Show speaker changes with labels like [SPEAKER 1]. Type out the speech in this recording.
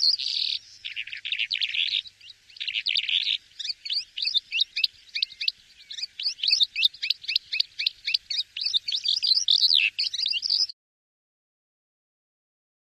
[SPEAKER 1] you